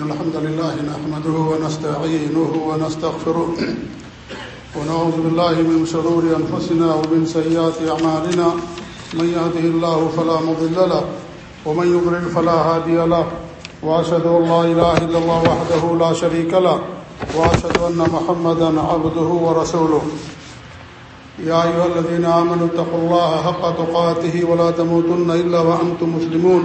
الحمد لله نحمده ونستعينه ونستغفره ونعوذ بالله من شرور أنفسنا ومن سيئات أعمالنا من يهده الله فلا مضل له ومن يضلل فلا هادي له وأشهد أن لا إله إلا الله وحده لا شريك له وأشهد أن محمدا عبده ورسوله يا أيها الذين آمنوا اتقوا الله حق تقاته ولا تموتن إلا وأنتم مسلمون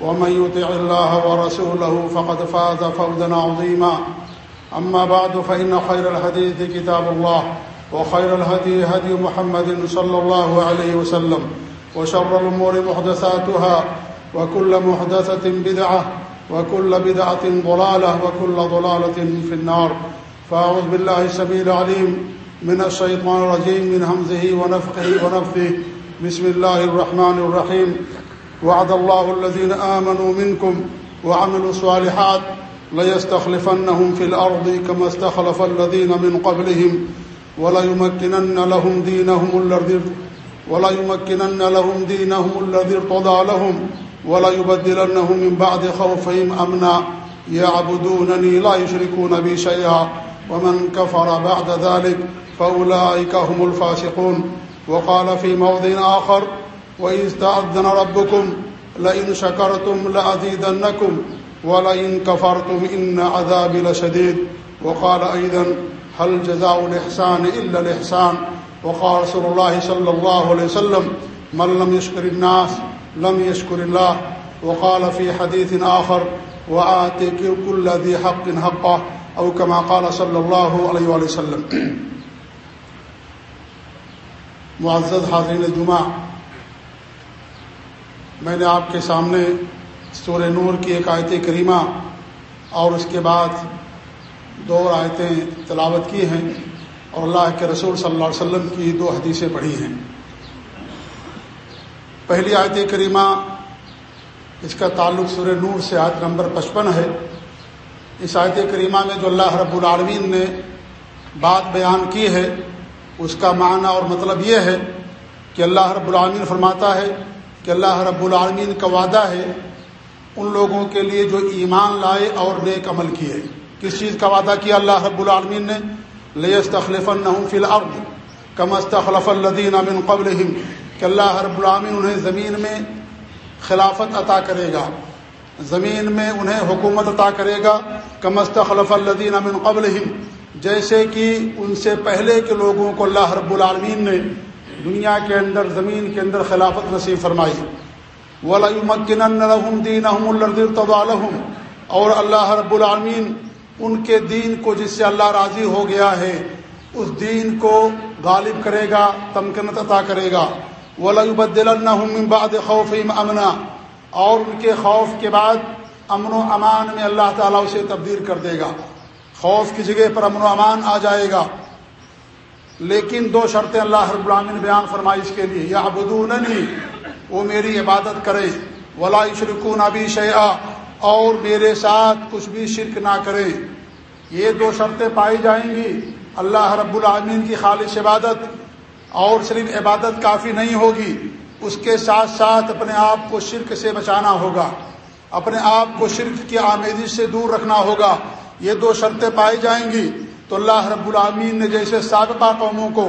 ومن يطع الله ورسوله فقد فاز فوزا عظيما. أما بعد، فإن خير الحديث كتاب الله، وخير الهدي هدي محمد صلى الله عليه وسلم، وشر الأمور محدثاتها، وكل محدثة بدعة، وكل بدعة ضلالة، وكل ضلالة في النار. فأعوذ بالله السبيل العليم من الشيطان الرجيم، من همزه ونفقه ونفثه. بسم الله الرحمن الرحيم. وعد الله الذين آمنوا منكم وعملوا صالحات ليستخلفنهم في الأرض كما استخلف الذين من قبلهم وليمكنن لهم دينهم الذي ولا يمكنن لهم دينهم الذي ارتضى لهم ولا يبدلنهم من بعد خوفهم أمنا يعبدونني لا يشركون بي شيئا ومن كفر بعد ذلك فأولئك هم الفاسقون وقال في موضع آخر وإذ تأذن ربكم لئن شكرتم لأزيدنكم ولئن كفرتم إن عذاب لشديد وقال أيضا هل جزاء الإحسان إلا الإحسان وقال رسول الله صلى الله عليه وسلم من لم يشكر الناس لم يشكر الله وقال في حديث آخر وآتك كل ذي حق حقه أو كما قال صلى الله عليه وسلم معزز حاضرین جمعہ میں نے آپ کے سامنے سور نور کی ایک آیت کریمہ اور اس کے بعد دو آیتیں تلاوت کی ہیں اور اللہ کے رسول صلی اللہ علیہ وسلم کی دو حدیثیں پڑھی ہیں۔ پہلی آیت کریمہ، اس کا تعلق سور نور سے آیت نمبر پچپن ہے۔ اس آیت کریمہ میں جو اللہ رب العالمین نے بات بیان کی ہے، اس کا معنی اور مطلب یہ ہے کہ اللہ رب العالمین فرماتا ہے کہ اللہ رب العالمین کا وعدہ ہے ان لوگوں کے لیے جو ایمان لائے اور نیک عمل کیے۔ کس چیز کا وعدہ کیا اللہ رب العالمین نے؟ لیستخلف النحم فی الارض کم استخلف الدین امن قبل کہ اللہ رب العالمین انہیں زمین میں خلافت عطا کرے گا۔ زمین میں انہیں حکومت عطا کرے گا۔ کم استخلف الدین امن قبل جیسے کہ ان سے پہلے کے لوگوں کو اللہ رب العالمین نے دنیا کے اندر، زمین کے اندر خلافت نصیب فرمائی۔ ولامکن الحم دین الحم اور اللہ رب العالمین ان کے دین کو جس سے اللہ راضی ہو گیا ہے، اس دین کو غالب کرے گا، تمکنت عطا کرے گا۔ ولابدل بعد خوف امنا اور ان کے خوف کے بعد امن و امان میں اللہ تعالیٰ اسے تبدیل کر دے گا۔ خوف کی جگہ پر امن و امان آ جائے گا۔ لیکن دو شرطیں اللہ رب العالمین بیان فرمائی اس کے لیے یا بدوننی وہ میری عبادت کرے، ولا شرکون ابھی شیا اور میرے ساتھ کچھ بھی شرک نہ کرے۔ یہ دو شرطیں پائی جائیں گی۔ اللہ رب العالمین کی خالص عبادت، اور صرف عبادت کافی نہیں ہوگی، اس کے ساتھ ساتھ اپنے آپ کو شرک سے بچانا ہوگا۔ اپنے آپ کو شرک کی آمیزش سے دور رکھنا ہوگا۔ یہ دو شرطیں پائی جائیں گی۔ تو اللہ رب العامین نے جیسے سابقہ قوموں کو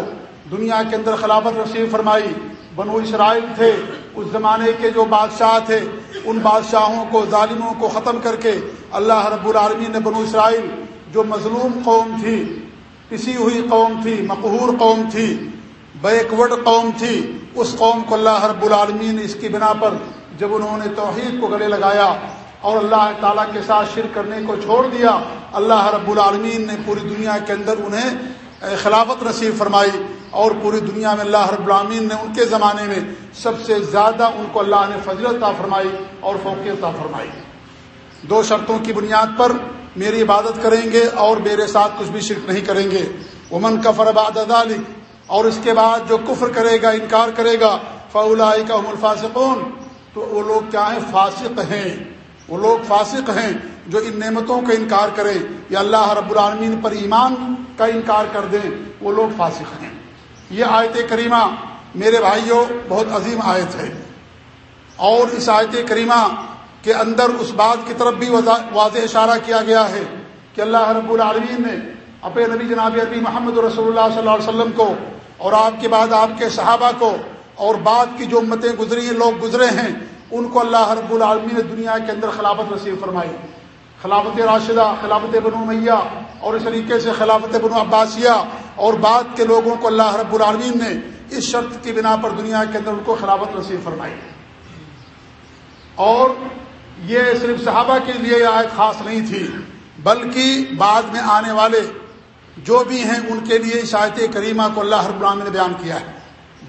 دنیا کے اندر خلافت رسیف فرمائی، بنو اسرائیل تھے، اس زمانے کے جو بادشاہ تھے، ان بادشاہوں کو، ظالموں کو ختم کر کے اللہ رب العالمین نے بنو اسرائیل جو مظلوم قوم تھی، پسی ہوئی قوم تھی، مقہور قوم تھی، بیکورڈ قوم تھی، اس قوم کو اللہ رب العالمین نے اس کی بنا پر جب انہوں نے توحید کو گلے لگایا اور اللہ تعالیٰ کے ساتھ شرک کرنے کو چھوڑ دیا، اللہ رب العالمین نے پوری دنیا کے اندر انہیں خلافت نصیب فرمائی اور پوری دنیا میں اللہ رب العالمین نے ان کے زمانے میں سب سے زیادہ ان کو اللہ نے فضلت فرمائی اور فوقیت فرمائی۔ دو شرطوں کی بنیاد پر میری عبادت کریں گے اور میرے ساتھ کچھ بھی شرک نہیں کریں گے۔ امن کفر ادالی اور اس کے بعد جو کفر کرے گا، انکار کرے گا فولا کا الفاظون تو وہ لوگ کیا ہیں؟ فاسق ہیں۔ وہ لوگ فاسق ہیں جو ان نعمتوں کا انکار کریں یا اللہ رب العالمین پر ایمان کا انکار کر دیں، وہ لوگ فاسق ہیں۔ یہ آیت کریمہ میرے بھائیوں بہت عظیم آیت ہے۔ اور اس آیت کریمہ کے اندر اس بات کی طرف بھی واضح اشارہ کیا گیا ہے کہ اللہ رب العالمین نے اپنے نبی جناب عربی محمد رسول اللہ صلی اللہ علیہ وسلم کو اور آپ کے بعد آپ کے صحابہ کو اور بعد کی جو امتیں گزری لوگ گزرے ہیں ان کو اللہ رب العالمین نے دنیا کے اندر خلافت نصیب فرمائی۔ خلافت راشدہ، خلافت بنو میاں اور اس طریقے سے خلافت بنو عباسیہ اور بعد کے لوگوں کو اللہ رب العالمین نے اس شرط کی بنا پر دنیا کے اندر ان کو خلافت نصیب فرمائی۔ اور یہ صرف صحابہ کے لیے یہ آیت خاص نہیں تھی، بلکہ بعد میں آنے والے جو بھی ہیں ان کے لیے اس آیت کریمہ کو اللہ رب العالمین نے بیان کیا ہے۔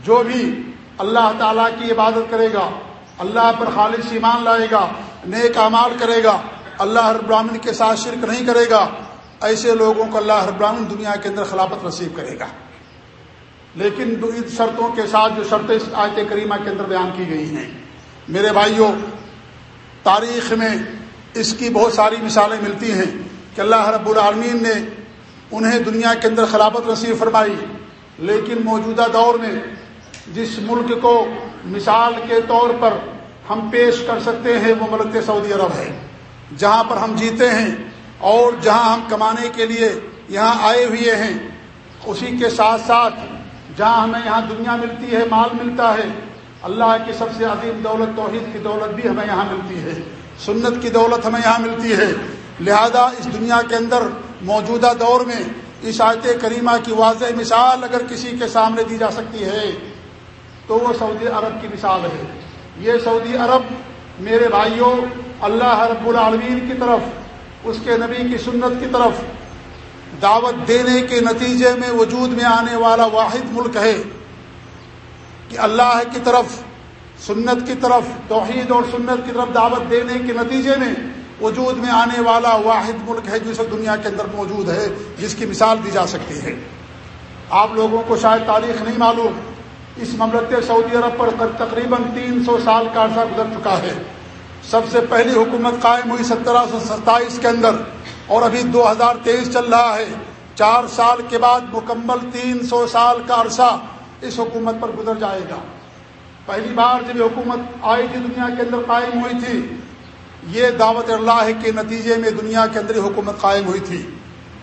جو بھی اللہ تعالیٰ کی عبادت کرے گا اللہ پر خالص ایمان لائے گا، نیک اعمال کرے گا۔ اللہ رب العالمین کے ساتھ شرک نہیں کرے گا۔ ایسے لوگوں کو اللہ رب العالمین دنیا کے اندر خلافت نصیب کرے گا۔ لیکن ان شرطوں کے ساتھ جو شرطیں آیت کریمہ کے اندر بیان کی گئی ہیں۔ میرے بھائیوں، تاریخ میں اس کی بہت ساری مثالیں ملتی ہیں کہ اللہ رب العالمین نے انہیں دنیا کے اندر خلافت نصیب فرمائی، لیکن موجودہ دور میں جس ملک کو مثال کے طور پر ہم پیش کر سکتے ہیں وہ ملک سعودی عرب ہے۔ جہاں پر ہم جیتے ہیں اور جہاں ہم کمانے کے لیے یہاں آئے ہوئے ہیں، اسی کے ساتھ ساتھ جہاں ہمیں یہاں دنیا ملتی ہے، مال ملتا ہے، اللہ کی سب سے عظیم دولت، توحید کی دولت بھی ہمیں یہاں ملتی ہے۔ سنت کی دولت ہمیں یہاں ملتی ہے۔ لہذا اس دنیا کے اندر موجودہ دور میں اس آیت کریمہ کی واضح مثال اگر کسی کے سامنے دی جا سکتی ہے تو وہ سعودی عرب کی مثال ہے۔ یہ سعودی عرب میرے بھائیوں، اللہ رب العالمین کی طرف، اس کے نبی کی سنت کی طرف دعوت دینے کے نتیجے میں وجود میں آنے والا واحد ملک ہے کہ اللہ کی طرف، سنت کی طرف، توحید اور سنت کی طرف دعوت دینے کے نتیجے میں وجود میں آنے والا واحد ملک ہے جو سب دنیا کے اندر موجود ہے، جس کی مثال دی جا سکتی ہے۔ آپ لوگوں کو شاید تاریخ نہیں معلوم اس مملکت سعودی عرب پر تقریباً تین سو سال کا عرصہ گزر چکا ہے۔ سب سے پہلی حکومت قائم ہوئی سترہ سو ستائیس کے اندر اور ابھی دو ہزار تیئیس چل رہا ہے۔ چار سال کے بعد مکمل تین سو سال کا عرصہ اس حکومت پر گزر جائے گا۔ پہلی بار جب یہ حکومت آئی تھی دنیا کے اندر قائم ہوئی تھی، یہ دعوت اللہ کے نتیجے میں دنیا کے اندر حکومت قائم ہوئی تھی۔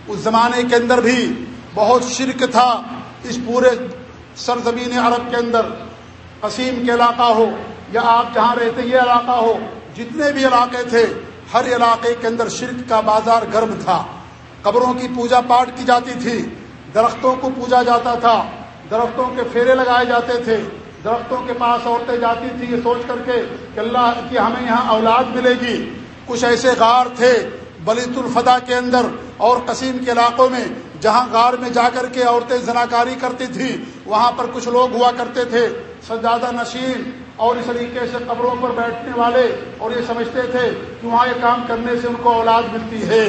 اس زمانے کے اندر بھی بہت شرک تھا۔ اس پورے سرزمین عرب کے اندر قسیم کے علاقہ ہو یا آپ جہاں رہتے یہ علاقہ ہو، جتنے بھی علاقے تھے، ہر علاقے کے اندر شرک کا بازار گرم تھا۔ قبروں کی پوجا پاٹ کی جاتی تھی، درختوں کو پوجا جاتا تھا، درختوں کے پھیرے لگائے جاتے تھے، درختوں کے پاس عورتیں جاتی تھی یہ سوچ کر کے کہ اللہ کی ہمیں یہاں اولاد ملے گی۔ کچھ ایسے غار تھے بلیت الفدا کے اندر اور قسیم کے علاقوں میں، جہاں غار میں جا کر کے عورتیں زناکاری کرتی تھیں۔ وہاں پر کچھ لوگ ہوا کرتے تھے، سجادہ نشین اور اس طریقے سے قبروں پر بیٹھنے والے اور یہ سمجھتے تھے کہ وہاں یہ کام کرنے سے ان کو اولاد ملتی ہے۔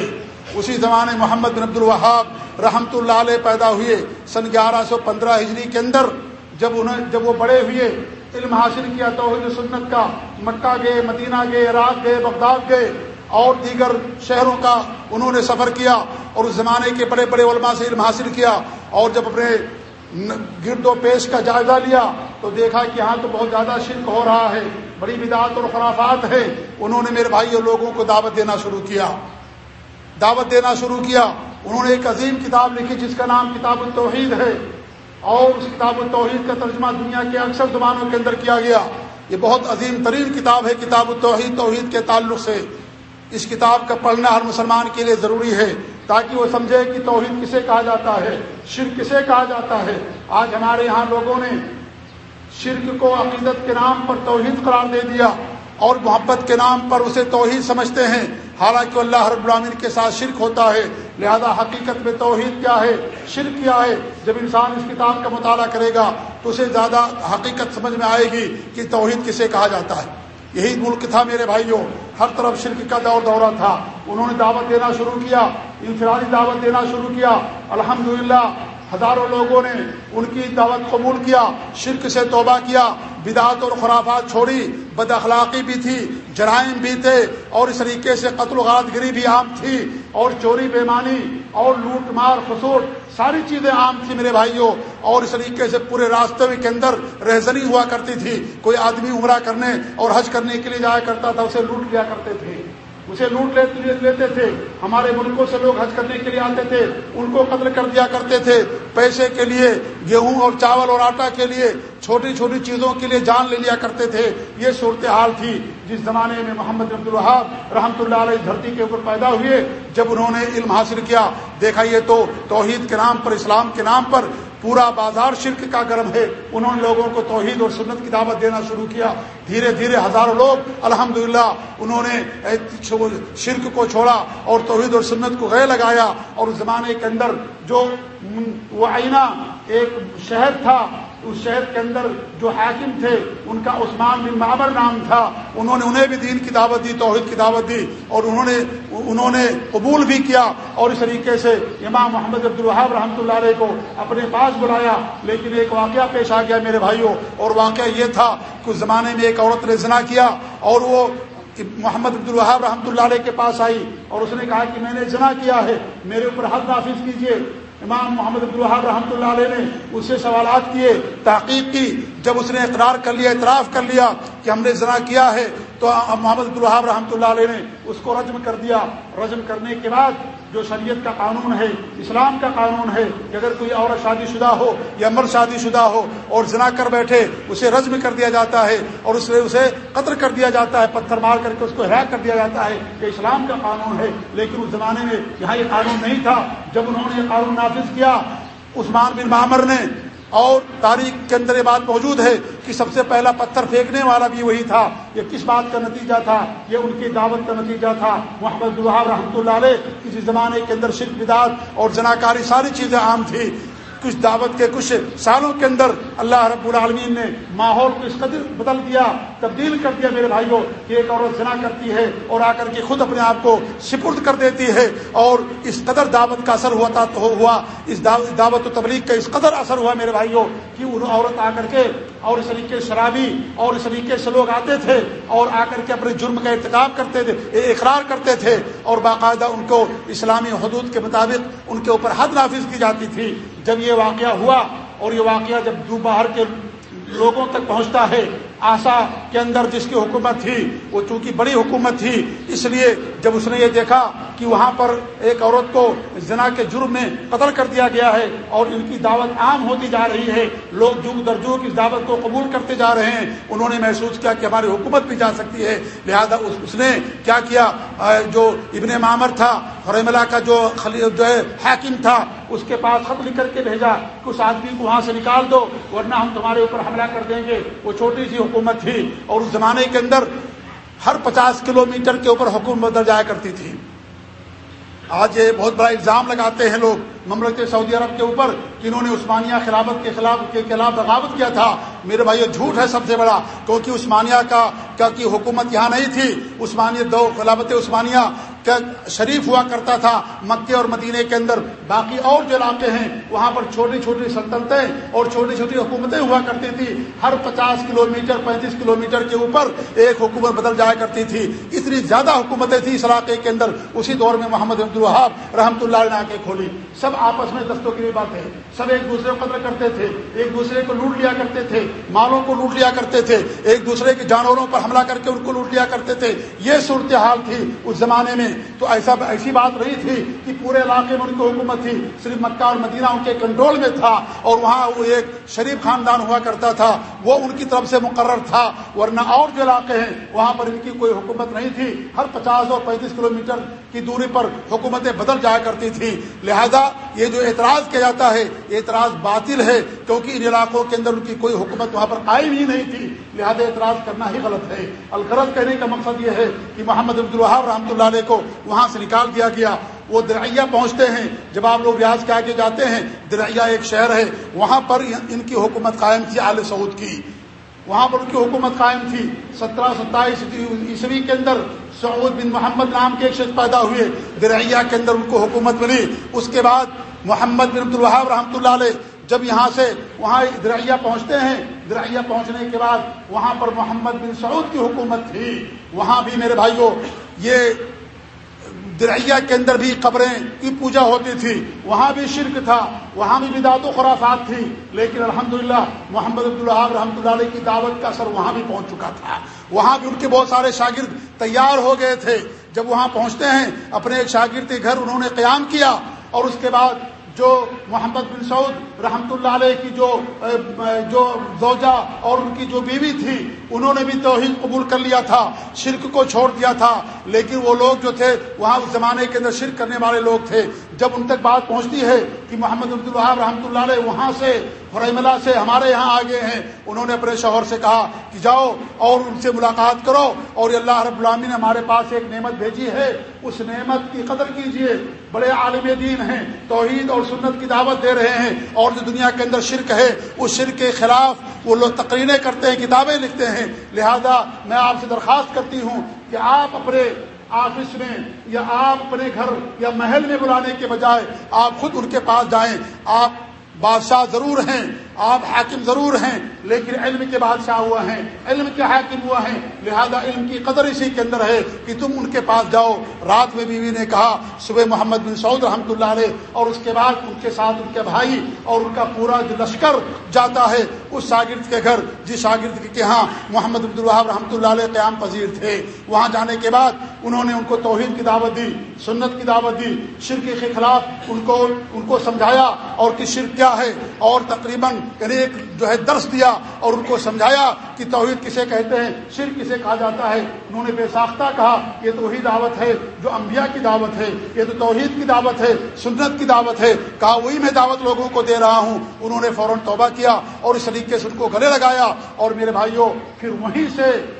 اسی زمانے محمد بن عبد الوہاب رحمۃ اللہ علیہ پیدا ہوئے سن گیارہ سو پندرہ ہجری کے اندر، جب انہیں جب وہ بڑے ہوئے، علم حاصل کیا توحید سنت کا مکہ گئے، مدینہ گئے، عراق گئے، بغداد گئے اور دیگر شہروں کا انہوں نے سفر کیا اور اس زمانے کے بڑے بڑے علماء سے علم حاصل کیا اور جب اپنے گرد و پیش کا جائزہ لیا تو دیکھا کہ یہاں تو بہت زیادہ شرک ہو رہا ہے، بڑی بدعت اور خرافات ہے انہوں نے میرے بھائی اور لوگوں کو دعوت دینا شروع کیا۔ دعوت دینا شروع کیا۔ انہوں نے ایک عظیم کتاب لکھی جس کا نام کتاب التوحید ہے۔ اور اس کتاب التوحید کا ترجمہ دنیا کے اکثر زبانوں کے اندر کیا گیا۔ یہ بہت عظیم ترین کتاب ہے، کتاب التوحید، توحید کے تعلق سے۔ اس کتاب کا پڑھنا ہر مسلمان کے لیے ضروری ہے۔ تاکہ وہ سمجھے کہ توحید کسے کہا جاتا ہے؟ شرک کسے کہا جاتا ہے؟ آج ہمارے یہاں لوگوں نے شرک کو عقیدت کے نام پر توحید قرار دے دیا اور محبت کے نام پر اسے توحید سمجھتے ہیں۔ حالانکہ اللہ رب العالمین کے ساتھ شرک ہوتا ہے، لہذا حقیقت میں توحید کیا ہے؟ شرک کیا ہے؟ جب انسان اس کتاب کا مطالعہ کرے گا تو اسے زیادہ حقیقت سمجھ میں آئے گی کہ توحید کسے کہا جاتا ہے۔ یہی ملک تھا میرے بھائیوں، ہر طرف شرک کا دور دورہ تھا۔ انہوں نے دعوت دینا شروع کیا، انفرادی دعوت دینا شروع کیا۔ الحمدللہ ہزاروں لوگوں نے ان کی دعوت قبول کیا، شرک سے توبہ کیا بدعت اور خرافات چھوڑی، بد اخلاقی بھی تھی، جرائم بھی تھے، اور اس طریقے سے قتل و غارت گری بھی عام تھی، اور چوری بیمانی اور لوٹ، مار خسوٹ ساری چیزیں عام تھی میرے بھائیوں، اور اس طریقے سے پورے راستے کے اندر رہزنی ہوا کرتی تھی، کوئی آدمی عمرہ کرنے اور حج کرنے کے لیے جایا کرتا تھا، اسے لوٹ لیا کرتے تھے۔ اسے لوٹ لیتے تھے۔ ہمارے ملکوں سے لوگ حج کرنے کے لیے آتے تھے۔ ان کو قتل کر دیا کرتے تھے۔ پیسے کے لیے، گیہوں اور چاول اور آٹا کے لیے، چھوٹی چھوٹی چیزوں کے لیے جان لے لیا کرتے تھے۔ یہ صورتحال تھی جس زمانے میں محمد عبد الحاب رحمۃ اللہ علیہ دھرتی کے اوپر پیدا ہوئے۔ جب انہوں نے علم حاصل کیا، دیکھا یہ تو توحید کے نام پر، اسلام کے نام پر پورا بازار شرک کا گرم ہے۔ انہوں نے لوگوں کو توحید اور سنت کی دعوت دینا شروع کیا۔ دھیرے دھیرے ہزاروں لوگ، الحمدللہ، انہوں نے شرک کو چھوڑا اور توحید اور سنت کو غیر لگایا۔ اور اس زمانے کے اندر جو وہ آئینہ، ایک شہر تھا اس شہر کے اندر جو حاکم تھے، ان کا عثمان بن معمر نام تھا۔ انہوں نے انہیں بھی دین کی دعوت دی، توحید کی دعوت دی، اور انہوں نے انہوں نے قبول بھی کیا۔ اور اس طریقے سے امام محمد عبدالحاب رحمۃ اللہ علیہ کو اپنے پاس بلایا۔ لیکن ایک واقعہ پیش آ گیا میرے بھائیوں، اور واقعہ یہ تھا کہ اس زمانے میں ایک عورت نے زنا کیا، اور وہ محمد عبد الوہاب رحمۃ اللہ علیہ کے پاس آئی، اور اس نے کہا کہ میں نے جنا کیا ہے، میرے اوپر حد نافذ کیجیے امام محمد عبدالحاب رحمۃ اللہ علیہ نے اس سے سوالات کیے، تحقیق کی، جب اس نے اقرار کر لیا، اعتراف کر لیا کہ ہم نے ذرا کیا ہے تو محمد عبد الحاب رحمۃ اللہ علیہ نے اس کو رجم کر دیا۔ رجم کرنے کے بعد جو شریعت کا قانون ہے، اسلام کا قانون ہے کہ اگر کوئی عورت شادی شدہ ہو یا مرد شادی شدہ ہو اور زنا کر بیٹھے، اسے رزم کر دیا جاتا ہے اور اس اسے قتل کر دیا جاتا ہے، پتھر مار کر کے اس کو ہراک کر دیا جاتا ہے کہ اسلام کا قانون ہے۔ لیکن اس زمانے میں یہاں یہ قانون نہیں تھا۔ جب انہوں نے یہ قانون نافذ کیا، عثمان بن معمر نے اور تاریخ کے اندر یہ بات موجود ہے کہ سب سے پہلا پتھر پھینکنے والا بھی وہی تھا۔ یہ کس بات کا نتیجہ تھا؟ یہ ان کی دعوت کا نتیجہ تھا۔ محمد الحاب رحمۃ اللہ علیہ، کسی زمانے کے اندر شرک بدات اور جناکاری ساری چیزیں عام تھی کچھ دعوت کے کچھ سالوں کے اندر اللہ رب العالمین نے ماحول کو اس قدر بدل دیا، تبدیل کر دیا میرے بھائیوں، کہ ایک عورت زنا کرتی ہے اور آ کر کے خود اپنے آپ کو سپرد کر دیتی ہے اور اس قدر دعوت کا اثر ہوا تھا تو ہوا، اس دعوت و تبلیغ کا اس قدر اثر ہوا میرے بھائیوں، کہ وہ عورت آ کر کے اور اس طریقے شرابی اور اس طریقے سے لوگ آتے تھے اور آ کر کے اپنے جرم کا ارتکاب کرتے تھے اقرار کرتے تھے اور باقاعدہ ان کو اسلامی حدود کے مطابق ان کے اوپر حد نافذ کی جاتی تھی۔ جب یہ واقعہ ہوا اور یہ واقعہ جب دوپہر کے لوگوں تک پہنچتا ہے آسا کے اندر جس کی حکومت تھی، وہ چونکہ بڑی حکومت تھی، اس لیے جب اس نے یہ دیکھا کہ وہاں پر ایک عورت کو زنا کے جرم میں قتل کر دیا گیا ہے اور ان کی دعوت عام ہوتی جا رہی ہے، لوگ جگ در جگ اس دعوت کو قبول کرتے جا رہے ہیں، انہوں نے محسوس کیا کہ ہماری حکومت بھی جا سکتی ہے۔ لہذا اس نے کیا کیا؟ جو ابن معمر تھا حرملہ کا جو جو ہے، حاکم تھا، اس کے پاس خط لکھ کر کے بھیجا کہ اس آدمی کو وہاں سے نکال دو، ورنہ ہم تمہارے اوپر حملہ کر دیں گے۔ وہ چھوٹی سی حکومت تھی اور اس زمانے کے اندر ہر پچاس کلو میٹر کے اوپر حکومت بدل جایا کرتی تھی۔ آج یہ بہت بڑا الزام لگاتے ہیں لوگ مملکت سعودی عرب کے اوپر کہ انہوں نے عثمانیہ خلافت کے خلاف کے خلاف بغاوت کیا تھا۔ میرے بھائی جھوٹ ہے سب سے بڑا۔ کیونکہ عثمانیہ کا کی حکومت یہاں نہیں تھی۔ عثمانیہ دو خلافت عثمانیہ شریف ہوا کرتا تھا مکے اور مدینے کے اندر۔ باقی اور جو علاقے ہیں، وہاں پر چھوٹی چھوٹی سلطنتیں اور چھوٹی چھوٹی حکومتیں ہوا کرتی تھی۔ ہر پچاس کلو میٹر پینتیس کلو میٹر کے اوپر ایک حکومت بدل جایا کرتی تھی۔ اتنی زیادہ حکومتیں تھیں اس علاقے کے اندر۔ اسی دور میں محمد عبد الحاب رحمۃ اللہ نے آ کے کھولی۔ سب آپس میں دستوں کی بات ہے سب ایک دوسرے کو قدر کرتے تھے۔ ایک دوسرے کو لوٹ لیا کرتے تھے۔ مالوں کو لوٹ لیا کرتے تھے۔ ایک دوسرے کے جانوروں پر حملہ کر کے ان کو لوٹ لیا کرتے تھے۔ یہ صورتحال تھی اس زمانے میں۔ تو ایسا ایسی بات نہیں تھی کہ پورے علاقے میں ان کی حکومت تھی۔ صرف مکہ اور مدینہ ان کے کنٹرول میں تھا اور وہاں وہ ایک شریف خاندان ہوا کرتا تھا۔ وہ ان کی طرف سے مقرر تھا۔ ورنہ اور جو علاقے ہیں، وہاں پر ان کی کوئی حکومت نہیں تھی۔ ہر پچاس اور پینتیس کلو میٹر کی دوری پر حکومتیں بدل جایا کرتی تھی لہذا یہ جو اعتراض کیا جاتا ہے، یہ اعتراض باطل ہے، کیونکہ ان علاقوں کے اندر ان کی کوئی حکومت وہاں پر قائم ہی نہیں تھی۔ لہذا اعتراض کرنا ہی غلط ہے۔ الغرض کہنے کا مقصد یہ ہے کہ محمد عبد الحاب رحمۃ اللہ علیہ کو وہاں سے نکال دیا گیا۔ وہ دریا پہنچتے ہیں۔ جب آپ لوگ ریاض کے آگے جاتے ہیں دریا ایک شہر ہے۔ وہاں پر ان کی حکومت قائم تھی آل سعود کی۔ وہاں پر ان کی حکومت قائم تھی۔ سترہ ستائیس عیسوی کے اندر سعود بن محمد نام کے ایک شخص پیدا ہوئے دریا کے اندر ان کو حکومت ملی۔ اس کے بعد محمد بن عبد الوہاب رحمۃ اللہ علیہ جب یہاں سے وہاں دریا پہنچتے ہیں دریا پہنچنے کے بعد وہاں پر محمد بن سعود کی حکومت تھی۔ وہاں بھی میرے بھائیوں یہ دریا کے اندر بھی قبریں کی پوجا ہوتی تھی، وہاں بھی شرک تھا، وہاں بھی بدعت و خرافات تھی، لیکن الحمدللہ محمد عبداللہ رحمۃ اللہ علیہ کی دعوت کا اثر وہاں بھی پہنچ چکا تھا۔ وہاں بھی ان کے بہت سارے شاگرد تیار ہو گئے تھے۔ جب وہاں پہنچتے ہیں، اپنے ایک شاگرد کے گھر انہوں نے قیام کیا اور اس کے بعد جو محمد بن سعود رحمۃ اللہ علیہ کی جو جو زوجہ اور ان کی جو بیوی تھی، انہوں نے بھی توحید قبول کر لیا تھا، شرک کو چھوڑ دیا تھا۔ لیکن وہ لوگ جو تھے، وہاں اس زمانے کے اندر شرک کرنے والے لوگ تھے۔ جب ان تک بات پہنچتی ہے کہ محمد عبد الحاب رحمۃ اللہ علیہ وہاں سے حرملہ سے ہمارے یہاں آگے ہیں۔ انہوں نے اپنے شوہر سے کہا کہ جاؤ اور ان سے ملاقات کرو اور اللہ رب العامی نے ہمارے پاس ایک نعمت بھیجی ہے۔ اس نعمت کی قدر کیجیے۔ بڑے عالم دین ہیں، توحید اور سنت کی دعوت دے رہے ہیں۔ اور جو دنیا کے اندر شرک ہے، اس شرک کے خلاف وہ لوگ تقریریں کرتے ہیں، کتابیں لکھتے ہیں۔ لہذا میں آپ سے درخواست کرتی ہوں کہ آپ اپنے آفس میں یا آپ اپنے گھر یا محل میں بلانے کے بجائے آپ خود ان کے پاس جائیں۔ آپ بادشاہ ضرور ہیں۔ آپ حاکم ضرور ہیں، لیکن علم کے بادشاہ ہوا ہیں، علم کے حاکم ہوا ہیں۔ لہذا علم کی قدر اسی کے اندر ہے کہ تم ان کے پاس جاؤ۔ رات میں بیوی نے کہا، صبح محمد بن سعود رحمۃ اللہ علیہ، اور اس کے بعد ان کے ساتھ ان کے بھائی اور ان کا پورا جو لشکر جاتا ہے اس شاگرد کے گھر، جس شاگرد کے ہاں محمد عبد الوہاب رحمۃ اللہ علیہ قیام پذیر تھے۔ وہاں جانے کے بعد انہوں نے ان کو توحید کی دعوت دی، سنت کی دعوت دی، شرک کے خلاف ان کو ان کو سمجھایا، اور کہ شرک کیا ہے؟ اور تقریباً یعنی ایک جو ہے درس دیا اور ان کو سمجھایا کہ توحید کسے کہتے ہیں، شرک کسے کہا جاتا ہے۔ انہوں نے بے ساختہ کہا، یہ تو وہی دعوت ہے جو انبیاء کی دعوت ہے، یہ تو توحید کی دعوت ہے، سنت کی دعوت ہے۔ کہا، وہی میں دعوت لوگوں کو دے رہا ہوں۔ انہوں نے فوراً توبہ کیا اور اس طریقے سے ان کو گلے لگایا۔ اور میرے بھائیوں پھر وہیں سے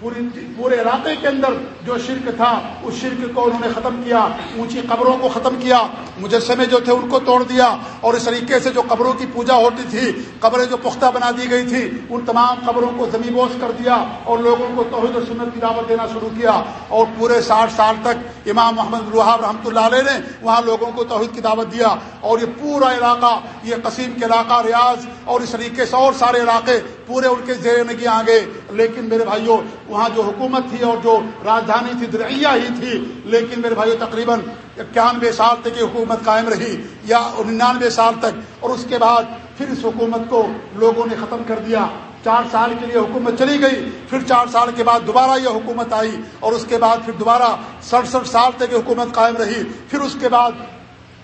پوری پورے علاقے کے اندر جو شرک تھا، اس شرک کو انہوں نے ختم کیا، اونچی قبروں کو ختم کیا، مجسمے جو تھے ان کو توڑ دیا، اور اس طریقے سے جو قبروں کی پوجا ہوتی تھی، قبریں جو پختہ بنا دی گئی تھی، ان تمام قبروں کو زمین بوس کر دیا اور لوگوں کو توحید و سنت کی دعوت دینا شروع کیا۔ اور پورے ساٹھ سال تک امام محمد الحاب رحمۃ اللہ علیہ نے وہاں لوگوں کو توحید کی دعوت دیا۔ اور یہ پورا علاقہ، یہ قسیم کے علاقہ، ریاض اور اس طریقے سے اور سارے علاقے پورے ان کے زیر نگی آ گئے۔ لیکن میرے بھائیوں وہاں جو حکومت تھی اور جو راجدھانی تھی دریا ہی تھی، لیکن میرے بھائیوں تقریباً اکیانوے سال تک یہ حکومت قائم رہی، یا ننانوے سال تک۔ اور اس کے بعد پھر اس حکومت کو لوگوں نے ختم کر دیا۔ چار سال کے لیے حکومت چلی گئی۔ پھر چار سال کے بعد دوبارہ یہ حکومت آئی۔ اور اس کے بعد پھر دوبارہ سڑسٹھ سال تک یہ حکومت قائم رہی۔ پھر اس کے بعد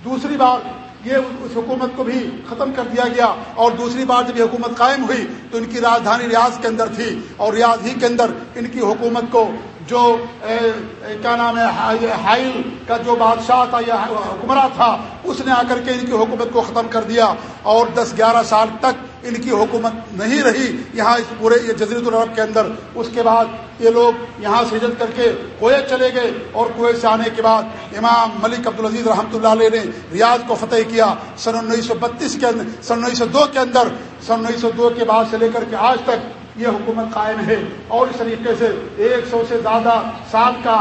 دوسری بار یہ اس حکومت کو بھی ختم کر دیا گیا اور دوسری بار جب یہ حکومت قائم ہوئی تو ان کی راجدھانی ریاض کے اندر تھی اور ریاض ہی کے اندر ان کی حکومت کو جو کیا نام ہے، حائل کا جو بادشاہ تھا یا حکمراں تھا، اس نے آ کر کے ان کی حکومت کو ختم کر دیا اور دس گیارہ سال تک ان کی حکومت نہیں رہی یہاں اس پورے یہ جزیرت العرب کے اندر۔ اس کے بعد یہ لوگ یہاں سے ہجرت کر کے کویت چلے گئے اور کویت سے آنے کے بعد امام ملک عبدالعزیز رحمۃ اللہ علیہ نے ریاض کو فتح کیا۔ سن انیس سو بتیس کے اندر، سن انیس سو دو کے اندر، سن انیس سو دو کے بعد سے لے کر کے آج تک یہ حکومت قائم ہے اور اس طریقے سے ایک سو سے زیادہ سال کا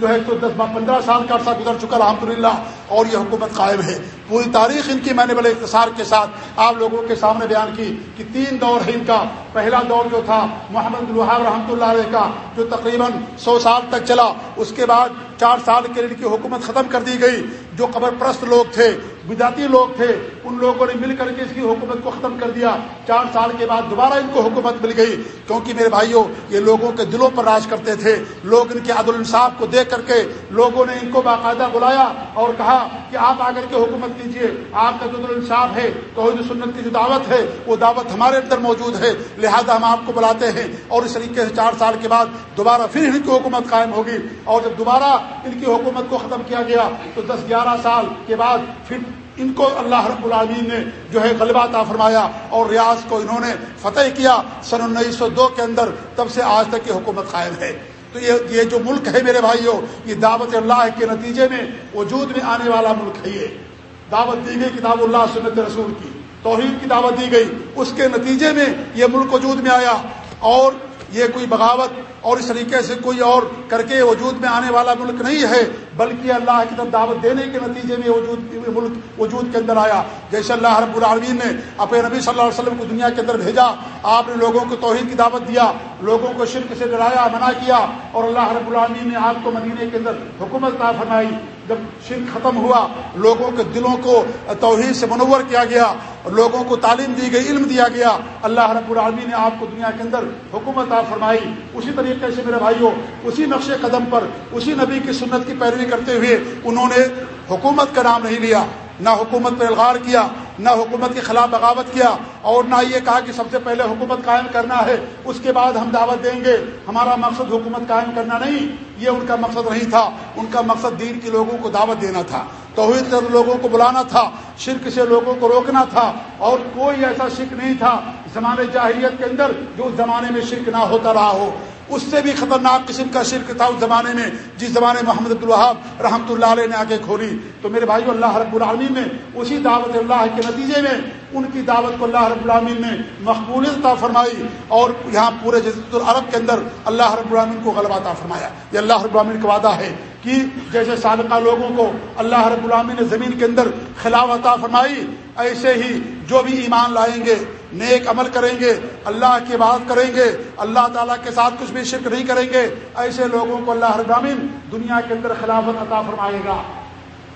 جو ہے تو دس پندرہ سال کا عرصہ گزر چکا الحمد للہ اور یہ حکومت قائم ہے۔ پوری تاریخ ان کی میں نے بڑے اختصار کے ساتھ آپ لوگوں کے سامنے بیان کی کہ تین دور ہے ان کا۔ پہلا دور جو تھا، محمد الحاب رحمۃ اللہ علیہ کا، جو تقریباً سو سال تک چلا۔ اس کے بعد چار سال کے ان کی حکومت ختم کر دی گئی، جو قبر پرست لوگ تھے بداتی لوگ تھے، ان لوگوں نے مل کر کے اس کی حکومت کو ختم کر دیا۔ چار سال کے بعد دوبارہ ان کو حکومت مل گئی۔ کیونکہ میرے بھائیوں یہ لوگوں کے دلوں پر راج کرتے تھے۔ لوگ ان کے عدل انصاف کو دیکھ کر کے لوگوں نے ان کو باقاعدہ بلایا اور کہا کہ آپ آ کر کے حکومت کیجیے آپ کا جو انصاف ہے تو سنت کی جو دعوت ہے، وہ دعوت ہمارے اندر موجود ہے۔ لہذا ہم آپ کو بلاتے ہیں اور اس طریقے سے چار سال کے بعد دوبارہ پھر ان کی حکومت قائم ہوگی۔ اور جب دوبارہ ان کی حکومت کو ختم کیا گیا، تو دس گیارہ سال کے بعد پھر ان کو اللہ رب العالمین نے جو ہے غلبہ عطا فرمایا اور ریاض کو انہوں نے فتح کیا۔ سن انیس سو دو کے اندر تب سے آج تک یہ حکومت قائم ہے۔ تو یہ یہ جو ملک ہے میرے بھائیوں، یہ دعوت اللہ کے نتیجے میں وجود میں آنے والا ملک ہے یہ۔ دعوت دی گئی کتاب اللہ سنت رسول کی توحید کی دعوت دی گئی۔ اس کے نتیجے میں یہ ملک وجود میں آیا اور یہ کوئی بغاوت اور اس طریقے سے کوئی اور کر کے وجود میں آنے والا ملک نہیں ہے۔ بلکہ اللہ کی طرف دعوت دینے کے نتیجے میں وجود ملک وجود کے اندر آیا۔ جیسے اللہ رب العالمین نے اپنے نبی صلی اللہ علیہ وسلم کو دنیا کے اندر بھیجا، آپ نے لوگوں کو توحید کی دعوت دیا، لوگوں کو شرک سے ڈرایا، منع کیا اور اللہ رب العالمین نے آپ کو مدینے کے اندر حکومت کا فرمائی۔ جب شرک ختم ہوا، لوگوں کے دلوں کو توحید سے منور کیا گیا، لوگوں کو تعلیم دی گئی، علم دیا گیا۔ اللہ رب العالمین نے آپ کو دنیا کے اندر حکومت فرمائی۔ اسی طریقے سے میرے بھائیوں، اسی نقش قدم پر، اسی نبی کی سنت کی پیروی کرتے ہوئے انہوں نے حکومت کا نام نہیں لیا، نہ حکومت پہ الغار کیا، نہ حکومت کے خلاف بغاوت کیا، اور نہ یہ کہا کہ سب سے پہلے حکومت قائم کرنا ہے، اس کے بعد ہم دعوت دیں گے۔ ہمارا مقصد حکومت قائم کرنا نہیں، یہ ان کا مقصد نہیں تھا۔ ان کا مقصد دین کے لوگوں کو دعوت دینا تھا، توحید کر لوگوں کو بلانا تھا، شرک سے لوگوں کو روکنا تھا۔ اور کوئی ایسا شرک نہیں تھا زمانے جاہریت کے اندر جو اس زمانے میں شرک نہ ہوتا رہا ہو۔ اس سے بھی خطرناک قسم کا شرک تھا اس زمانے میں، جس زمانے میں محمد عبد رحمۃ اللہ علیہ نے آگے کھولی۔ تو میرے بھائی اللہ رب العالمین نے اسی دعوت اللہ کے نتیجے میں، ان کی دعوت کو اللہ رب العالمین نے مقبولیت عطا فرمائی اور یہاں پورے جزت العرب کے اندر اللہ رب العالمین کو غلبہ عطا فرمایا۔ یہ اللہ رب العالمین کا وعدہ ہے۔ کہ جیسے سابقہ لوگوں کو اللہ رب العالمین نے زمین کے اندر خلاف عطا فرمائی، ایسے ہی جو بھی ایمان لائیں گے، نیک عمل کریں گے، اللہ کی بات کریں گے، اللہ تعالیٰ کے ساتھ کچھ بھی شرک نہیں کریں گے، ایسے لوگوں کو اللہ رب العالمین دنیا کے اندر خلافت عطا فرمائے گا۔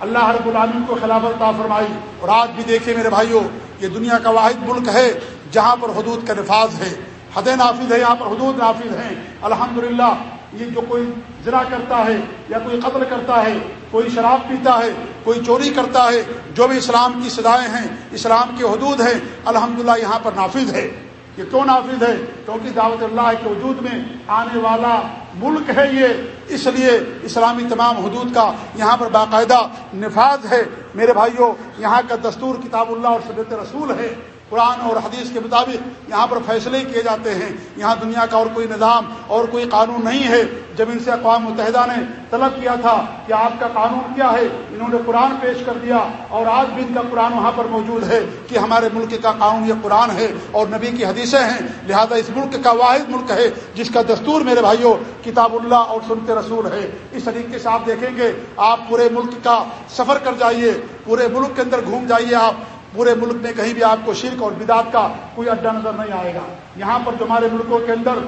اللہ رب العالمین کو خلافت عطا فرمائی۔ اور آج بھی دیکھیں میرے بھائیوں یہ دنیا کا واحد ملک ہے جہاں پر حدود کا نفاذ ہے۔ حد نافذ ہے یہاں پر حدود نافذ ہیں۔ الحمدللہ یہ جو کوئی ذرا کرتا ہے یا کوئی قتل کرتا ہے، کوئی شراب پیتا ہے، کوئی چوری کرتا ہے، جو بھی اسلام کی سزائیں ہیں، اسلام کے حدود ہیں، الحمدللہ یہاں پر نافذ ہے۔ یہ کیوں نافذ ہے؟ کیونکہ دعوت اللہ کے وجود میں آنے والا ملک ہے یہ، اس لیے اسلامی تمام حدود کا یہاں پر باقاعدہ نفاذ ہے۔ میرے بھائیوں یہاں کا دستور کتاب اللہ اور سبت رسول ہے۔ قرآن اور حدیث کے مطابق یہاں پر فیصلے کیے جاتے ہیں۔ یہاں دنیا کا اور کوئی نظام اور کوئی قانون نہیں ہے۔ جب ان سے اقوام متحدہ نے طلب کیا تھا کہ آپ کا قانون کیا ہے، انہوں نے قرآن پیش کر دیا اور آج بھی ان کا قرآن وہاں پر موجود ہے کہ ہمارے ملک کا قانون یہ قرآن ہے اور نبی کی حدیثیں ہیں۔ لہذا اس ملک کا واحد ملک ہے جس کا دستور میرے بھائیوں کتاب اللہ اور سنت رسول ہے۔ اس طریقے سے آپ دیکھیں گے، آپ پورے ملک کا سفر کر جائیے، پورے ملک کے اندر گھوم جائیے آپ۔ پورے ملک میں کہیں بھی آپ کو شرک اور بدعت کا کوئی اڈا نظر نہیں آئے گا۔ یہاں پر جو ہمارے ملکوں کے اندر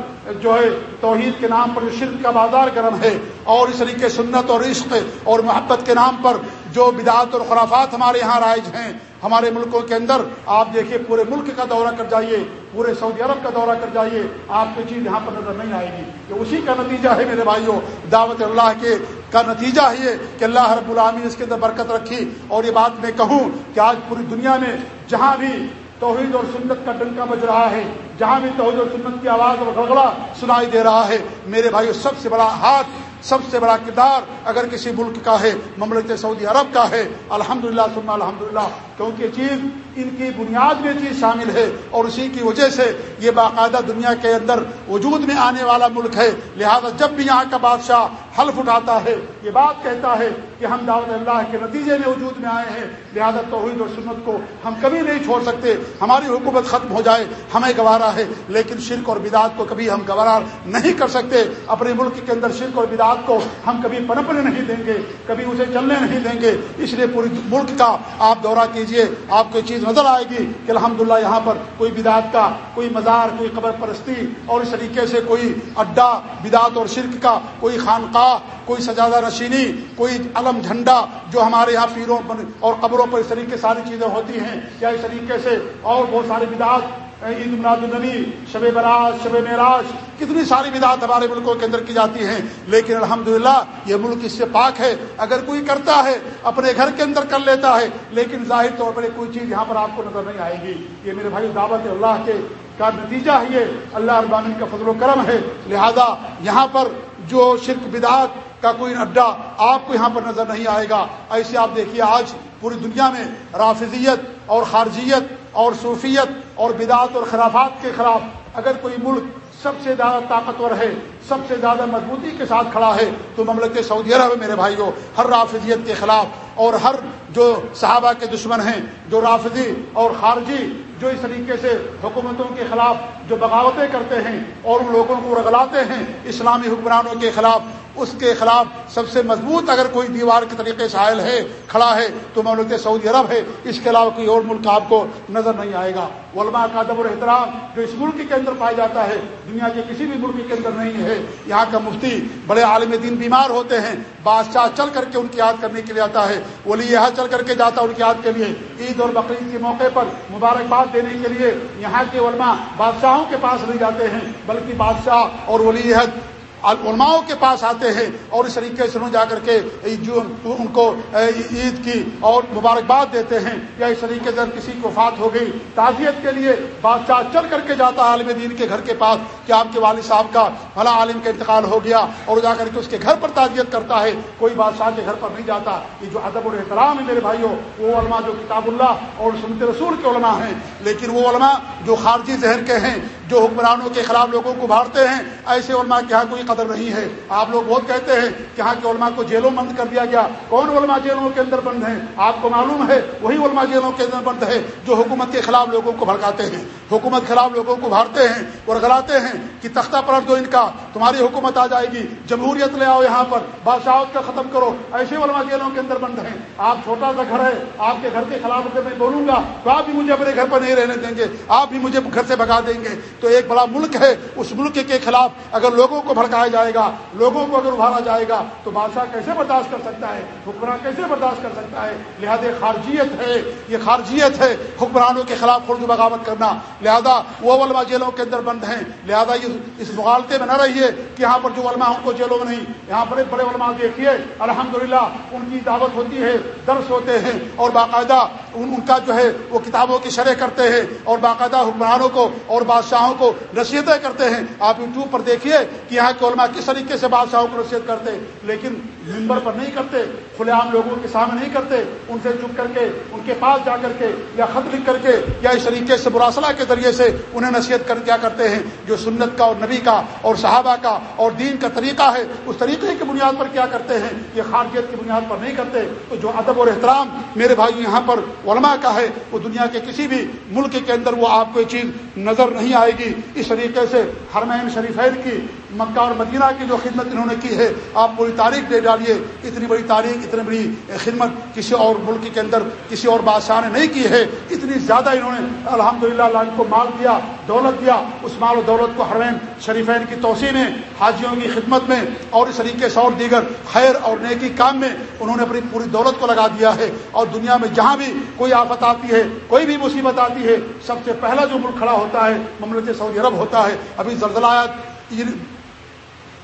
جو ہے توحید کے نام پر جو شرک کا بازار گرم ہے اور اس طریقے سنت اور عشق اور محبت کے نام پر جو بدعت اور خرافات ہمارے یہاں رائج ہیں ہمارے ملکوں کے اندر آپ دیکھیے پورے ملک کا دورہ کر جائیے، پورے سعودی عرب کا دورہ کر جائیے، آپ کو چیز یہاں پر نظر نہیں آئے گی۔ کہ اسی کا نتیجہ ہے میرے بھائیوں، دعوت اللہ کے کا نتیجہ ہے یہ کہ اللہ رب العامی اس کے اندر برکت رکھی۔ اور یہ بات میں کہوں کہ آج پوری دنیا میں جہاں بھی توحید اور سنت کا ڈنکا بج رہا ہے، جہاں بھی توحید اور سنت کی آواز اور گڑگڑا سنائی دے رہا ہے، میرے بھائی سب سے بڑا ہاتھ سب سے بڑا کردار اگر کسی ملک کا ہے، مملکت سعودی عرب کا ہے الحمد للہ سننا الحمد للہ کیونکہ چیز ان کی بنیاد میں چیز شامل ہے اور اسی کی وجہ سے یہ باقاعدہ دنیا کے اندر وجود میں آنے والا ملک ہے۔ لہذا جب بھی یہاں کا بادشاہ حلف اٹھاتا ہے، یہ بات کہتا ہے کہ ہم دعوت اللہ کے نتیجے میں وجود میں آئے ہیں۔ لہذا توحید اور سنت کو ہم کبھی نہیں چھوڑ سکتے۔ ہماری حکومت ختم ہو جائے، ہمیں گوارا ہے، لیکن شرک اور بدعت کو کبھی ہم گوارا نہیں کر سکتے۔ اپنے ملک کے اندر شرک اور بدعت کو ہم کبھی پنپنے نہیں دیں گے، کبھی اسے چلنے نہیں دیں گے۔ اس لیے پوری ملک کا آپ دورہ کیجیے۔ آپ کو چیز نظر آئے گی کہ الحمدللہ یہاں پر کوئی بدعت کا، کوئی مزار، کوئی قبر پرستی اور اس طریقے سے کوئی اڈا، بدعت اور شرک کا، کوئی خانقاہ، کوئی سجادہ نشینی کوئی علم جھنڈا جو ہمارے یہاں پیروں پر اور قبروں پر اس طریقے ساری چیزیں ہوتی ہیں، یا اس طریقے سے اور بہت سارے بدعت عید مناد النبی شب براج شب معراج، کتنی ساری بدعت ہمارے ملکوں کے اندر کی جاتی ہیں۔ لیکن الحمدللہ، یہ ملک اس سے پاک ہے۔ اگر کوئی کرتا ہے، اپنے گھر کے اندر کر لیتا ہے۔ لیکن ظاہر طور پر کوئی چیز یہاں پر آپ کو نظر نہیں آئے گی۔ یہ میرے بھائی دعوت اللہ کے کا نتیجہ ہے۔ یہ اللہ ابامن کا فضل و کرم ہے۔ لہذا یہاں پر جو شرک، بدعت کا کوئی اڈا آپ کو یہاں پر نظر نہیں آئے گا۔ ایسے آپ دیکھیے، آج پوری دنیا میں رافضیت اور خارجیت اور صوفیت اور بدعت اور خرافات کے خلاف اگر کوئی ملک سب سے زیادہ طاقتور ہے، سب سے زیادہ مضبوطی کے ساتھ کھڑا ہے، تو مملکت سعودی عرب میرے بھائیوں ہر رافضیت کے خلاف اور ہر جو صحابہ کے دشمن ہیں، جو رافضی اور خارجی جو اس طریقے سے حکومتوں کے خلاف جو بغاوتیں کرتے ہیں اور ان لوگوں کو رگلاتے ہیں، اسلامی حکمرانوں کے خلاف اس کے خلاف سب سے مضبوط اگر کوئی دیوار کے طریقے سے حائل ہے، کھڑا ہے، تو مملک سعودی عرب ہے، اس کے علاوہ کوئی اور ملک آپ کو نظر نہیں آئے گا۔ علماء کا ادب اور احترام جو اس ملک کے اندر پایا جاتا ہے، دنیا کے کسی بھی ملک کے اندر نہیں ہے۔ یہاں کا مفتی بڑے عالم دین بیمار ہوتے ہیں، بادشاہ چل کر کے ان کی یاد کرنے کے لیے آتا ہے، ولی یہاں چل کر کے جاتا ہے ان کی یاد کے لیے۔ عید اور بقرعید کے موقع پر مبارکباد دینے کے لیے یہاں کے علماء بادشاہوں کے پاس نہیں جاتے ہیں، بلکہ بادشاہ اور ولی عہد علماؤں کے پاس آتے ہیں اور اس طریقے سے جا کر کے جو ان کو عید کی اور مبارکباد دیتے ہیں یا اس طریقے سے کسی کو فات ہو گئی تعزیت کے لیے بادشاہ چل کر کے جاتا ہے عالم دین کے گھر کے پاس کہ آپ کے والد صاحب کا فلاں عالم کا انتقال ہو گیا اور جا کر کے اس کے گھر پر تعزیت کرتا ہے، کوئی بادشاہ کے گھر پر نہیں جاتا۔ یہ جو ادب اور احترام ہے میرے بھائیوں، وہ علماء جو کتاب اللہ اور سنت رسول کے علماء ہیں، لیکن وہ علماء جو خارجی ذہن کے ہیں جو حکمرانوں کے خلاف لوگوں کو بھاڑتے ہیں، ایسے علماء کے یہاں کوئی قدر نہیں ہے۔ آپ لوگ بہت کہتے ہیں کہ یہاں کے علماء کو جیلوں بند کر دیا گیا۔ کون علماء جیلوں کے اندر بند ہیں؟ آپ کو معلوم ہے، وہی علماء جیلوں کے اندر بند ہے جو حکومت کے خلاف لوگوں کو بھڑکاتے ہیں۔ حکومت خلاف لوگوں کو بھاڑتے ہیں اور گلاتے ہیں کہ تختہ پر دو ان کا، تمہاری حکومت آ جائے گی، جمہوریت لے آؤ یہاں پر، بادشاہت کا ختم کرو۔ ایسے علماء جیلوں کے اندر بند ہیں۔ آپ چھوٹا سا گھر ہے، آپ کے گھر کے خلاف اگر میں بولوں گا تو آپ بھی مجھے اپنے گھر پر نہیں رہنے دیں گے، آپ بھی مجھے گھر سے بھگا دیں گے۔ تو ایک بڑا ملک ہے، اس ملک کے خلاف اگر لوگوں کو بھڑکایا جائے گا، لوگوں کو اگر ابھارا جائے گا، تو بادشاہ کیسے برداشت کر سکتا ہے؟ حکمران کیسے برداشت کر سکتا ہے؟ لہٰذا خارجیت ہے، یہ خارجیت ہے حکمرانوں کے خلاف خرد بغاوت کرنا۔ لہذا وہ علماء جیلوں کے اندر بند ہیں۔ لہذا یہ اس مغالطے میں نہ رہیے کہ یہاں پر جو علماء ان کو جیلوں میں نہیں، یہاں بڑے بڑے علماء دیکھیے، الحمدللہ ان کی دعوت ہوتی ہے، درس ہوتے ہیں اور باقاعدہ ان ان کا جو ہے وہ کتابوں کی شرح کرتے ہیں اور باقاعدہ حکمرانوں کو اور بادشاہوں کو نصیحتیں کرتے ہیں۔ آپ یوٹیوب پر دیکھیے کہ یہاں کے علماء کس طریقے سے بادشاہوں کو نصیحت کرتے لیکن ممبر پر نہیں کرتے، کھلے عام لوگوں کے سامنے نہیں کرتے، ان سے چپ کر کے، ان کے پاس جا کر کے، یا خط لکھ کر کے، یا اس طریقے سے براسلہ کے ذریعے سے انہیں نصیحت کر کیا کرتے ہیں۔ جو سنت کا اور نبی کا اور صحابہ کا اور دین کا طریقہ ہے، اس طریقے کی بنیاد پر کیا کرتے ہیں؟ یہ خارجیت کی بنیاد پر نہیں کرتے۔ تو جو ادب اور احترام میرے بھائی یہاں پر علماء کا ہے، وہ دنیا کے کسی بھی ملک کے اندر وہ آپ کو یہ چیز نظر نہیں آئے گی۔ اس طریقے سے حرمین شریفین کی، مکہ اور مدینہ کی جو خدمت انہوں نے کی ہے، آپ پوری تاریخ دے ڈالیے، اتنی بڑی تاریخ، اتنی بڑی خدمت کسی اور ملک کے اندر، کسی اور بادشاہ نے نہیں کی ہے، اتنی زیادہ انہوں نے الحمد للہ کو مال دیا، دولت دیا، اس مال و دولت کو حرمین شریفین کی توسیع میں، حاجیوں کی خدمت میں، اور اس طریقے سے اور دیگر خیر اور نیکی کام میں انہوں نے اپنی پوری دولت کو لگا دیا ہے۔ اور دنیا میں جہاں بھی کوئی آفت آتی ہے، کوئی بھی مصیبت آتی ہے، سب سے پہلا جو ملک کھڑا ہوتا ہے، مملکت سعودی عرب ہوتا ہے، ابھی زلزلہ آیا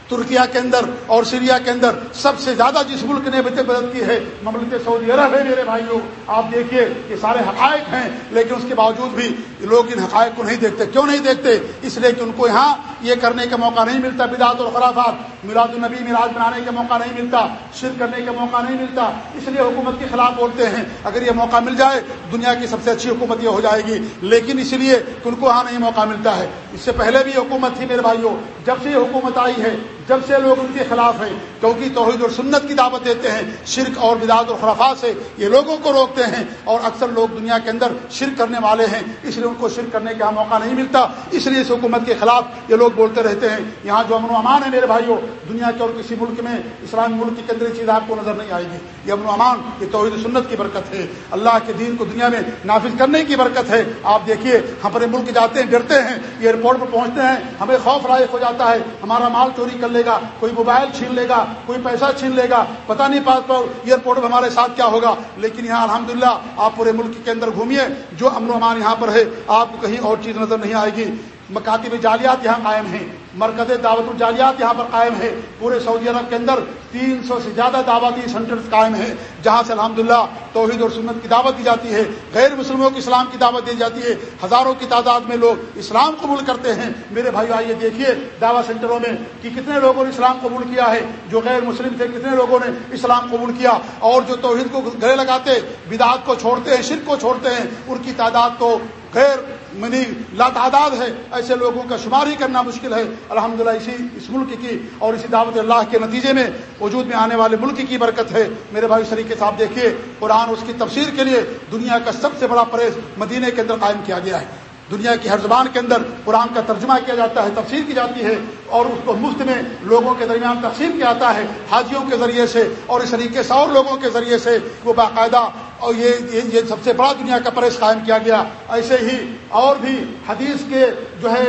ترکیہ کے اندر اور سیریا کے اندر سب سے زیادہ جس ملک نے بدل کی ہے، مملکت سعودی عرب ہے میرے بھائیوں۔ آپ دیکھیے یہ سارے حقائق ہیں، لیکن اس کے باوجود بھی لوگ ان حقائق کو نہیں دیکھتے۔ کیوں نہیں دیکھتے؟ اس لیے کہ ان کو یہاں یہ کرنے کا موقع نہیں ملتا، بدعت اور خرافات، میلاد النبی میراج بنانے کا موقع نہیں ملتا، شرک کرنے کا موقع نہیں ملتا، اس لیے حکومت کے خلاف بولتے ہیں۔ اگر یہ موقع مل جائے، دنیا کی سب سے اچھی حکومت یہ ہو جائے گی۔ لیکن اس لیے کہ ان کو ہاں نہیں موقع ملتا ہے۔ اس سے پہلے بھی حکومت تھی میرے بھائیوں، جب سے یہ حکومت آئی ہے جب سے لوگ ان کے خلاف ہیں، کیونکہ توحید اور سنت کی دعوت دیتے ہیں، شرک اور بدعت اور خرافات سے یہ لوگوں کو روکتے ہیں اور اکثر لوگ دنیا کے اندر شرک کرنے والے ہیں، اس لیے ان کو شرک کرنے کا موقع نہیں ملتا، اس لیے اس حکومت کے خلاف یہ لوگ بولتے رہتے ہیں، یہاں جو امن و امان ہے میرے بھائیوں، دنیا کے اور کسی ملک میں، اسلامی ملک کے اندر چیز آپ کو نظر نہیں آئے گی۔ یہ امن و امان، یہ توحید سنت کی برکت ہے۔ اللہ کے دین کو دنیا میں نافذ کرنے کی برکت ہے۔ آپ دیکھیے، ہم اپنے ملک جاتے ہیں، ڈرتے ہیں ایئرپورٹ پر پہنچتے ہیں، ہمیں خوف لائق ہو جاتا ہے، ہمارا مال چوری کر لے گا، کوئی موبائل چھین لے گا، کوئی پیسہ چھین لے گا، پتہ نہیں پاس پر ایئرپورٹ میں ہمارے ساتھ کیا ہوگا، لیکن یہاں الحمدللہ آپ پورے ملک کے اندر گھومیے، جو امن و امان یہاں پر ہے، آپ کو کہیں اور چیز نظر نہیں آئے گی۔ مکاتب جالیات یہاں قائم ہیں۔ مرکز دعوت الجالیات یہاں پر قائم ہے۔ پورے سعودی عرب کے اندر تین سو سے زیادہ دعوتی سینٹر قائم ہیں، جہاں سے الحمدللہ توحید اور سنت کی دعوت دی جاتی ہے، غیر مسلموں کو اسلام کی دعوت دی جاتی ہے۔ ہزاروں کی تعداد میں لوگ اسلام قبول کرتے ہیں۔ میرے بھائی آئیے دیکھیے دعوت سینٹروں میں کہ کتنے لوگوں نے اسلام قبول کیا ہے، جو غیر مسلم تھے کتنے لوگوں نے اسلام قبول کیا۔ اور جو توحید کو گلے لگاتے، بدعات کو چھوڑتے ہیں، شرک کو چھوڑتے ہیں، ان کی تعداد تو غیر منی لاتعداد ہے، ایسے لوگوں کا شمار ہی کرنا مشکل ہے۔ الحمد اسی اس ملک کی اور اسی دعوت اللہ کے نتیجے میں وجود میں آنے والے ملک کی برکت ہے۔ میرے بھائی شریف صاحب دیکھیے، قرآن اس کی تفسیر کے لیے دنیا کا سب سے بڑا پریس مدینے کے اندر قائم کیا گیا ہے۔ دنیا کی ہر زبان کے اندر قرآن کا ترجمہ کیا جاتا ہے، تفسیر کی جاتی ہے اور اس کو مفت میں لوگوں کے درمیان تقسیم کیا جاتا ہے، حاجیوں کے ذریعے سے اور اس طریقے سے اور لوگوں کے ذریعے سے۔ وہ باقاعدہ اور یہ یہ سب سے بڑا دنیا کا پریس قائم کیا گیا۔ ایسے ہی اور بھی حدیث کے جو ہے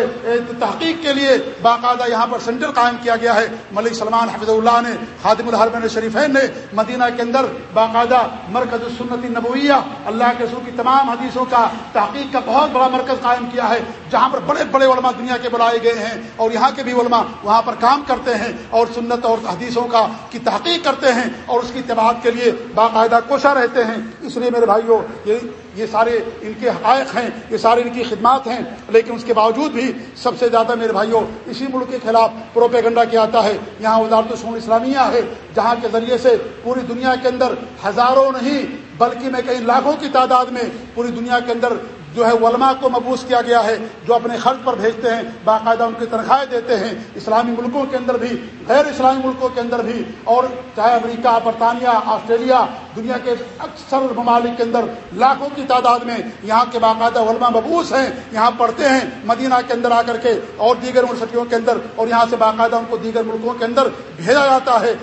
تحقیق کے لیے باقاعدہ یہاں پر سینٹر قائم کیا گیا ہے۔ ملک سلمان حفظ اللہ نے، خادم الحرمن شریفین نے مدینہ کے اندر باقاعدہ مرکز السنت نبویہ اللہ کے سو کی تمام حدیثوں کا تحقیق کا بہت بڑا مرکز قائم کیا ہے، جہاں پر بڑے بڑے علماء دنیا کے بلائے گئے ہیں اور یہاں کے بھی علماء وہاں پر کام کرتے ہیں اور سنت اور حدیثوں کا، کی تحقیق کرتے ہیں اور اس کی اتباعات کے لیے باقاعدہ کوشاں رہتے ہیں۔ اس لیے میرے بھائیوں یہ یہ سارے ان کے حقائق ہیں، یہ سارے ان کی خدمات ہیں، لیکن اس کے باوجود بھی سب سے زیادہ میرے بھائیوں، اسی ملک کے خلاف پروپیگنڈا کیا آتا ہے۔ یہاں وزارت الشون اسلامیہ ہے، جہاں کے ذریعے سے پوری دنیا کے اندر ہزاروں نہیں، بلکہ میں کئی لاکھوں کی تعداد میں پوری دنیا کے اندر جو ہے علماء کو مبوس کیا گیا ہے، جو اپنے خرچ پر بھیجتے ہیں، باقاعدہ ان کی تنخواہیں دیتے ہیں۔ اسلامی ملکوں کے اندر بھی، غیر اسلامی ملکوں کے اندر بھی، اور چاہے امریکہ، برطانیہ، آسٹریلیا، دنیا کے اکثر ممالک کے اندر لاکھوں کی تعداد میں یہاں کے باقاعدہ علماء مبوس ہیں، یہاں پڑھتے ہیں، مدینہ کے اندر آ کر کے اور دیگر یونیورسٹیوں کے اندر اور یہاں سے باقاعدہ ان کو دیگر ملکوں کے اندر بھیجا جاتا ہے۔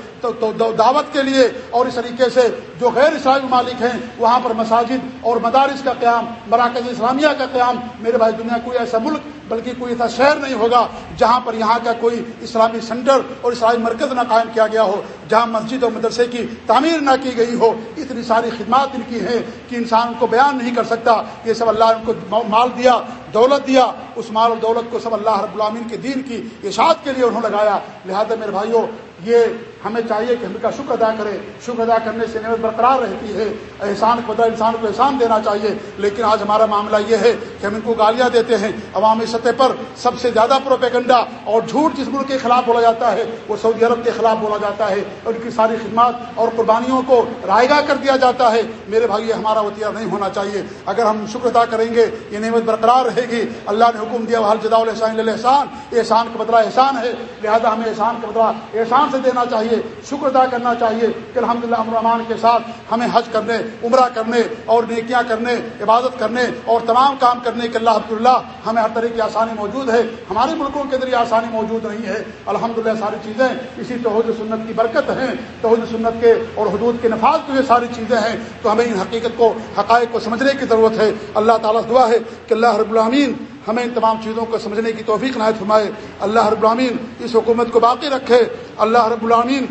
دعوت کے لیے اور اس طریقے سے جو غیر اسلامی مالک ہیں، وہاں پر مساجد اور مدارس کا قیام، مراکز اسلامیہ کا قیام، میرے بھائی دنیا کوئی ایسا ملک، بلکہ کوئی ایسا شہر نہیں ہوگا جہاں پر یہاں کا کوئی اسلامی سینٹر اور اسلامی مرکز نہ قائم کیا گیا ہو، جہاں مسجد اور مدرسے کی تعمیر نہ کی گئی ہو۔ اتنی ساری خدمات ان کی ہیں کہ انسان کو بیان نہیں کر سکتا۔ یہ سب اللہ ان کو مال دیا۔ دولت دیا، اس مال اور دولت کو سب اللہ رب العامین کے دین کی اشاعت کے لیے انہوں نے لگایا۔ لہٰذا میرے بھائیوں یہ ہمیں چاہیے کہ ہم کا شکر ادا کریں۔ شکر ادا کرنے سے نعمت برقرار رہتی ہے۔ احسان کو بدلا انسان کو احسان دینا چاہیے۔ لیکن آج ہمارا معاملہ یہ ہے کہ ہم ان کو گالیاں دیتے ہیں۔ عوامی سطح پر سب سے زیادہ پروپیگنڈا اور جھوٹ جس ملک کے خلاف بولا جاتا ہے، وہ سعودی عرب کے خلاف بولا جاتا ہے۔ اور ان کی ساری خدمات اور قربانیوں کو رائے گاہ کر دیا جاتا ہے۔ میرے بھائی یہ ہمارا وطیہ نہیں ہونا چاہیے۔ اگر ہم شکر ادا کریں گے، یہ نعمت برقرار رہے رکھے گی۔ اللہ نے حکم دیا حال جدا الحسان احسان۔ احسان کا بدلہ احسان ہے۔ لہذا ہمیں احسان کا بدلہ احسان سے دینا چاہیے۔ شکر ادا کرنا چاہیے کہ الحمد للہ امرمان کے ساتھ ہمیں حج کرنے، عمرہ کرنے اور نیکیاں کرنے، عبادت کرنے اور تمام کام کرنے کے اللہ، عبداللہ، ہمیں ہر طرح کی آسانی موجود ہے۔ ہمارے ملکوں کے اندر یہ آسانی موجود نہیں ہے۔ الحمد ساری چیزیں اسی توحد سنت کی برکت ہیں۔ توحد سنت کے اور حدود کے نفاذ کی یہ ساری چیزیں ہیں۔ تو ہمیں ان حقیقت کو، حقائق کو سمجھنے کی ضرورت ہے۔ اللہ تعالیٰ دعا ہے کہ اللہ رب العامین ہمیں ان تمام چیزوں کو سمجھنے کی توفیق نہایت فرمائے۔ اللہ رب العامین اس حکومت کو باقی رکھے۔ اللہ رب العامین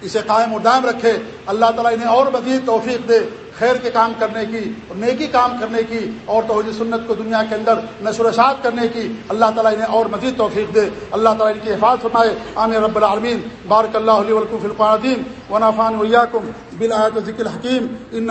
اسے قائم و دائم رکھے۔ اللہ تعالیٰ انہیں اور مزید توفیق دے خیر کے کام کرنے کی اور نیکی کام کرنے کی اور توحید سنت کو دنیا کے اندر نشر اشاعت کرنے کی۔ اللہ تعالیٰ انہیں اور مزید توفیق دے۔ اللہ تعالیٰ ان کی حفاظت فرمائے۔ عامر رب العالمین۔ بارک اللہ علیہ ولکم فلقین ونافان ویاکم بالآیت ذکر حکیم ان